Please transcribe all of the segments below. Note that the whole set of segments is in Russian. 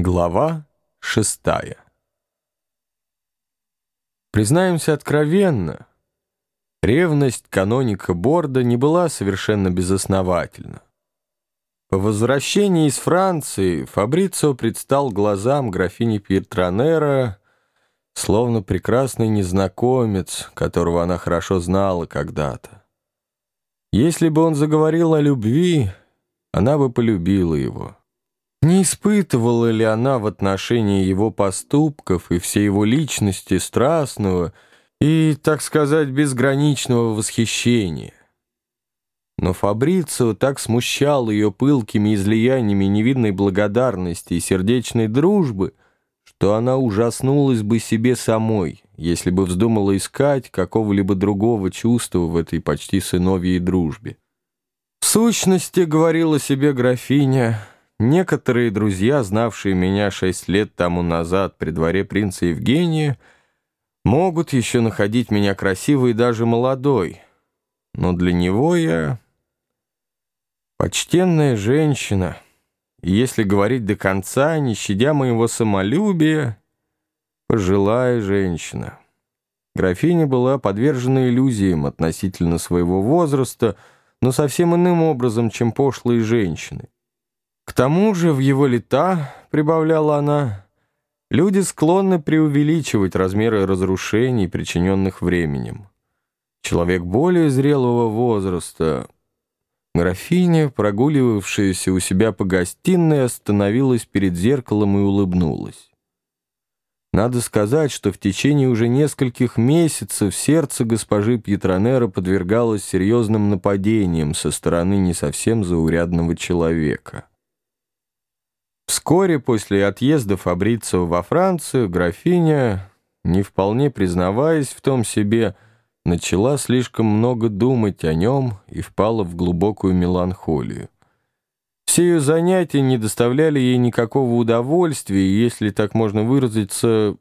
Глава шестая Признаемся откровенно, ревность каноника Борда не была совершенно безосновательна. По возвращении из Франции Фабрицио предстал глазам графини Пьетронера, словно прекрасный незнакомец, которого она хорошо знала когда-то. Если бы он заговорил о любви, она бы полюбила его. Не испытывала ли она в отношении его поступков и всей его личности страстного и, так сказать, безграничного восхищения? Но Фабрицио так смущал ее пылкими излияниями невидной благодарности и сердечной дружбы, что она ужаснулась бы себе самой, если бы вздумала искать какого-либо другого чувства в этой почти сыновьей дружбе. В сущности, говорила себе графиня, — Некоторые друзья, знавшие меня шесть лет тому назад при дворе принца Евгения, могут еще находить меня красивой и даже молодой, но для него я почтенная женщина, и если говорить до конца, не щадя моего самолюбия, пожилая женщина. Графиня была подвержена иллюзиям относительно своего возраста, но совсем иным образом, чем пошлые женщины. К тому же в его лета, прибавляла она, люди склонны преувеличивать размеры разрушений, причиненных временем. Человек более зрелого возраста, графиня, прогуливавшаяся у себя по гостиной, остановилась перед зеркалом и улыбнулась. Надо сказать, что в течение уже нескольких месяцев сердце госпожи Пьетронера подвергалось серьезным нападениям со стороны не совсем заурядного человека. Вскоре после отъезда Фабрицио во Францию графиня, не вполне признаваясь в том себе, начала слишком много думать о нем и впала в глубокую меланхолию. Все ее занятия не доставляли ей никакого удовольствия если так можно выразиться,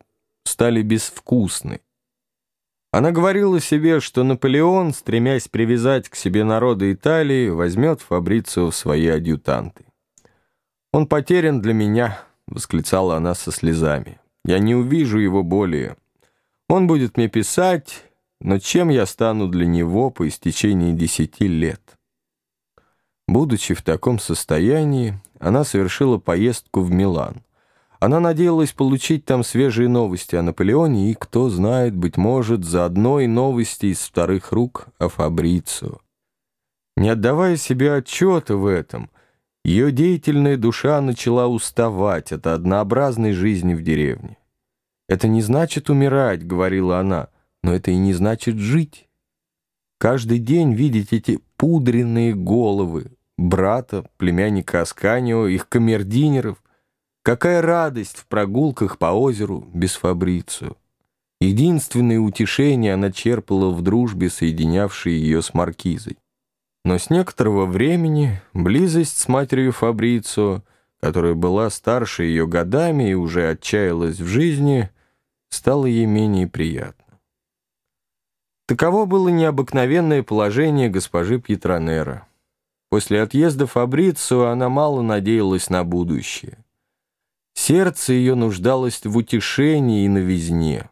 стали безвкусны. Она говорила себе, что Наполеон, стремясь привязать к себе народы Италии, возьмет Фабрицио в свои адъютанты. «Он потерян для меня», — восклицала она со слезами. «Я не увижу его более. Он будет мне писать, но чем я стану для него по истечении десяти лет?» Будучи в таком состоянии, она совершила поездку в Милан. Она надеялась получить там свежие новости о Наполеоне и, кто знает, быть может, заодно и новости из вторых рук о Фабрицио. Не отдавая себе отчета в этом, ее деятельная душа начала уставать от однообразной жизни в деревне. «Это не значит умирать», — говорила она, — «но это и не значит жить. Каждый день видеть эти пудренные головы брата, племянника Асканио, их камердинеров. Какая радость в прогулках по озеру без Фабрицию. Единственное утешение она черпала в дружбе, соединявшей ее с Маркизой. Но с некоторого времени близость с матерью Фабрицио, которая была старше ее годами и уже отчаялась в жизни, стала ей менее приятна. Таково было необыкновенное положение госпожи Пьетронера. После отъезда Фабрицио она мало надеялась на будущее. Сердце ее нуждалось в утешении и новизне.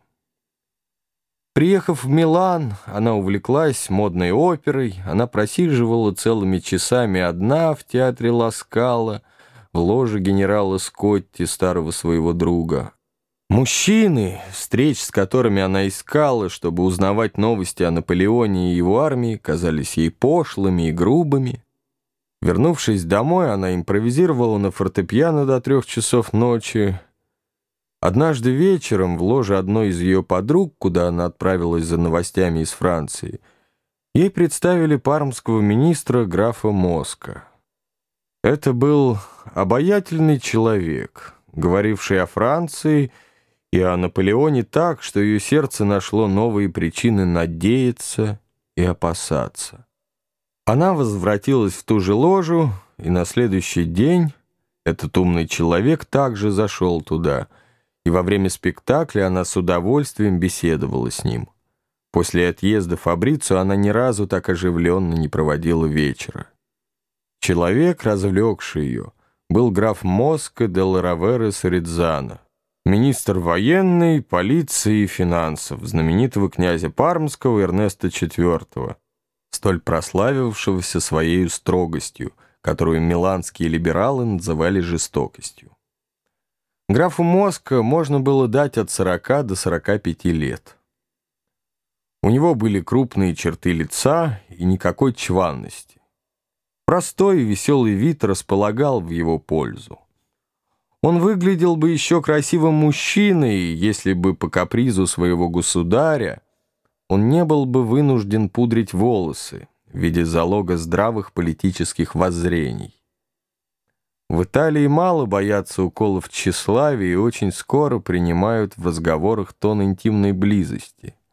Приехав в Милан, она увлеклась модной оперой, она просиживала целыми часами одна в театре Ласкала, в ложе генерала Скотти, старого своего друга. Мужчины, встреч с которыми она искала, чтобы узнавать новости о Наполеоне и его армии, казались ей пошлыми и грубыми. Вернувшись домой, она импровизировала на фортепиано до трех часов ночи, Однажды вечером в ложе одной из ее подруг, куда она отправилась за новостями из Франции, ей представили пармского министра графа Моска. Это был обаятельный человек, говоривший о Франции и о Наполеоне так, что ее сердце нашло новые причины надеяться и опасаться. Она возвратилась в ту же ложу, и на следующий день этот умный человек также зашел туда — и во время спектакля она с удовольствием беседовала с ним. После отъезда Фабрицу она ни разу так оживленно не проводила вечера. Человек, развлекший ее, был граф Моско де Ларавера Саридзана, министр военной, полиции и финансов, знаменитого князя Пармского Эрнеста IV, столь прославившегося своей строгостью, которую миланские либералы называли жестокостью. Графу Моско можно было дать от 40 до 45 лет. У него были крупные черты лица и никакой чванности. Простой и веселый вид располагал в его пользу. Он выглядел бы еще красивым мужчиной, если бы по капризу своего государя он не был бы вынужден пудрить волосы в виде залога здравых политических воззрений. В Италии мало боятся уколов тщеславия и очень скоро принимают в разговорах тон интимной близости –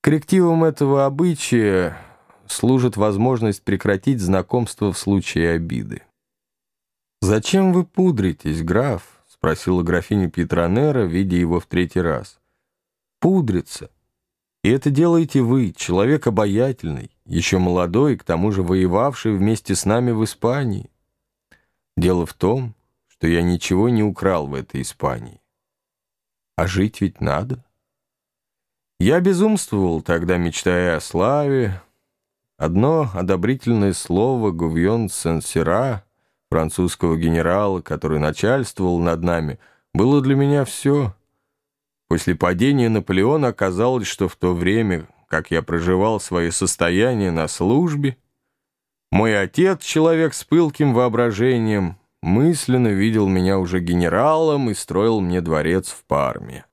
Коррективом этого обычая служит возможность прекратить знакомство в случае обиды. «Зачем вы пудритесь, граф?» — спросила графиня Петронера, видя его в третий раз. «Пудриться. И это делаете вы, человек обаятельный, еще молодой, к тому же воевавший вместе с нами в Испании. Дело в том, что я ничего не украл в этой Испании. А жить ведь надо». Я безумствовал тогда, мечтая о славе. Одно одобрительное слово Гувьон Сен-Сера, французского генерала, который начальствовал над нами, было для меня все. После падения Наполеона оказалось, что в то время, как я проживал свое состояние на службе, мой отец, человек с пылким воображением, мысленно видел меня уже генералом и строил мне дворец в Парме.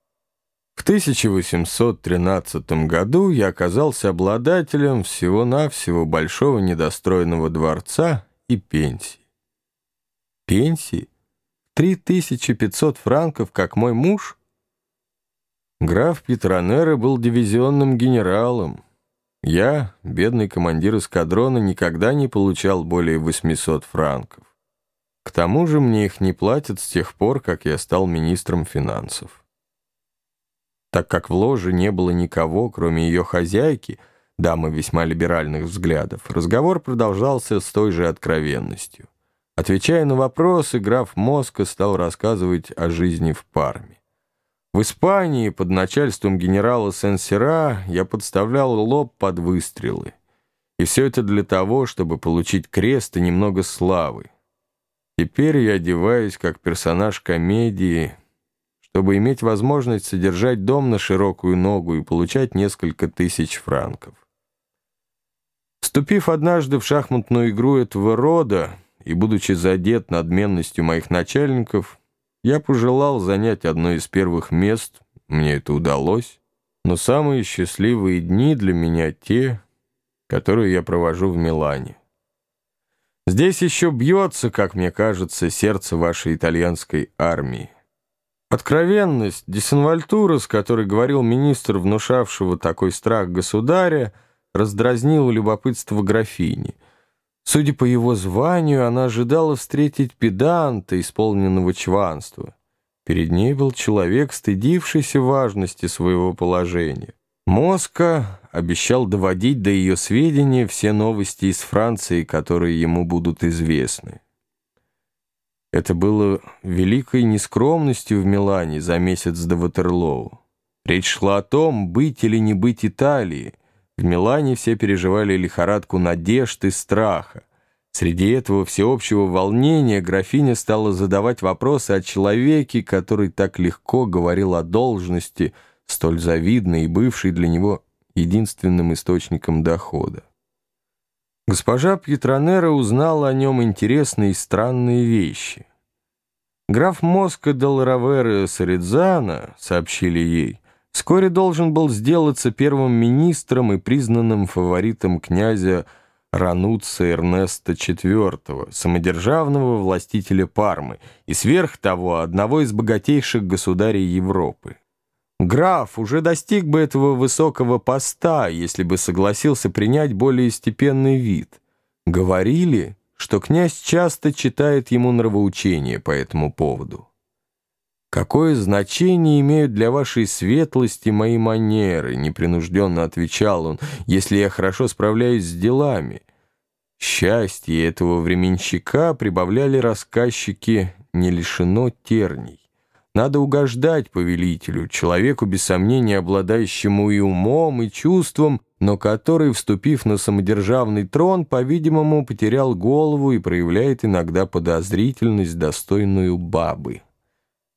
В 1813 году я оказался обладателем всего-навсего большого недостроенного дворца и пенсии. Пенсии? 3500 франков, как мой муж? Граф Петронера был дивизионным генералом. Я, бедный командир эскадрона, никогда не получал более 800 франков. К тому же мне их не платят с тех пор, как я стал министром финансов. Так как в ложе не было никого, кроме ее хозяйки, дамы весьма либеральных взглядов, разговор продолжался с той же откровенностью. Отвечая на вопросы, граф Моска стал рассказывать о жизни в Парме. В Испании под начальством генерала Сен-Сера я подставлял лоб под выстрелы. И все это для того, чтобы получить крест и немного славы. Теперь я одеваюсь как персонаж комедии чтобы иметь возможность содержать дом на широкую ногу и получать несколько тысяч франков. Вступив однажды в шахматную игру этого рода и будучи задет надменностью моих начальников, я пожелал занять одно из первых мест, мне это удалось, но самые счастливые дни для меня те, которые я провожу в Милане. Здесь еще бьется, как мне кажется, сердце вашей итальянской армии. Откровенность, десенвальтура, с которой говорил министр, внушавшего такой страх государя, раздразнила любопытство графини. Судя по его званию, она ожидала встретить педанта, исполненного чванства. Перед ней был человек, стыдившийся важности своего положения. Моска обещал доводить до ее сведения все новости из Франции, которые ему будут известны. Это было великой нескромностью в Милане за месяц до Ватерлоу. Речь шла о том, быть или не быть Италии. В Милане все переживали лихорадку надежд и страха. Среди этого всеобщего волнения графиня стала задавать вопросы о человеке, который так легко говорил о должности, столь завидной и бывшей для него единственным источником дохода. Госпожа Пьетронера узнала о нем интересные и странные вещи. Граф Моско де Ларавера Саридзана, сообщили ей, вскоре должен был сделаться первым министром и признанным фаворитом князя Рануца Эрнеста IV, самодержавного властителя Пармы и сверх того одного из богатейших государей Европы. Граф уже достиг бы этого высокого поста, если бы согласился принять более степенный вид. Говорили, что князь часто читает ему нравоучения по этому поводу. «Какое значение имеют для вашей светлости мои манеры?» — непринужденно отвечал он, «если я хорошо справляюсь с делами. Счастье этого временщика прибавляли рассказчики не лишено терний. Надо угождать повелителю, человеку, без сомнения, обладающему и умом, и чувством, но который, вступив на самодержавный трон, по-видимому, потерял голову и проявляет иногда подозрительность, достойную бабы.